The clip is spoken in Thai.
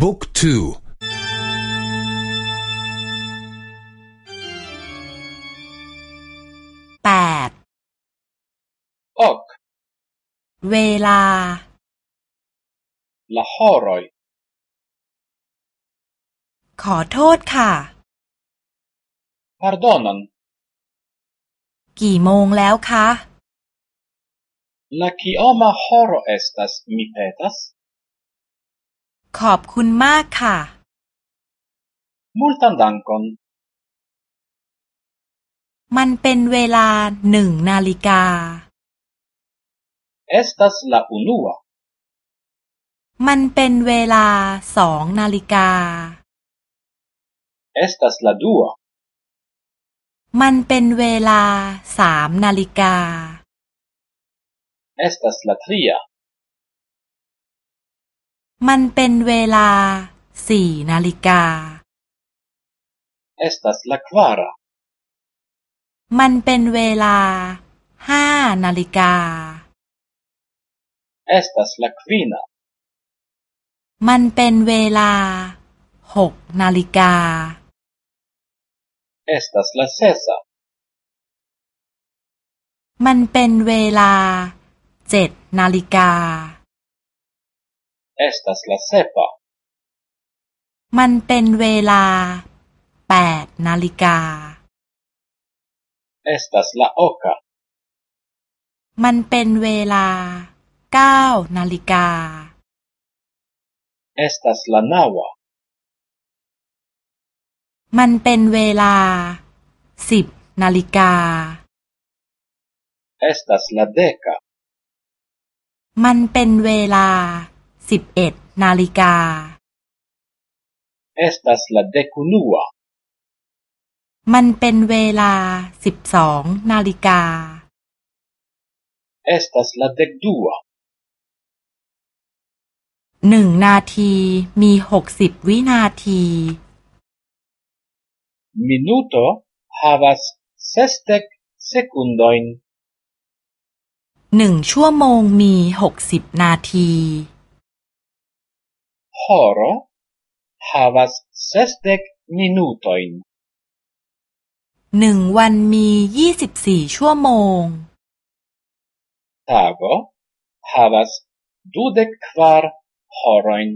บุ๊กทูแปดออกเวลา la horoj ขอโทษค่ะ pardonon กี่โมงแล้วคะ La kioma horo estas, mi petas? ขอบคุณมากค่ะ Multan dankon. มันเป็นเวลาหนึ่งนาฬิกา Estas la unua. มันเป็นเวลาสองนาฬิกา Estas la dua. มันเป็นเวลาสามนาฬิกา Estas la tria. มันเป็นเวลาสี่นาฬิกา Estas la kvara. มันเป็นเวลาห้านาฬิกา Estas la kvina. มันเป็นเวลาหกนาฬิกา Estas la sesa. มันเป็นเวลาเจ็ดนาฬิกา Estas la sepa. มันเป็นเวลาแปดนาฬิกา Estas la oka. มันเป็นเวลาเก้านาฬิกา Estas la naŭa. มันเป็นเวลาสิบนาฬิกา Estas la deka. มันเป็นเวลา สิบเอ็ดนาฬิกา Estas la dekunua. มันเป็นเวลาสิบสองนาฬิกา Estas la dekdua. หนึ่งนาทีมีหกสิบวินาที Minuto havas sesdek sekundojn. หนึ่งชั่วโมงมีหกสิบนาที Horo havas sesdek minutojn. หนึ่งวันมียี่สิบสี่ชั่วโมง Tago havas dudek kvar horojn.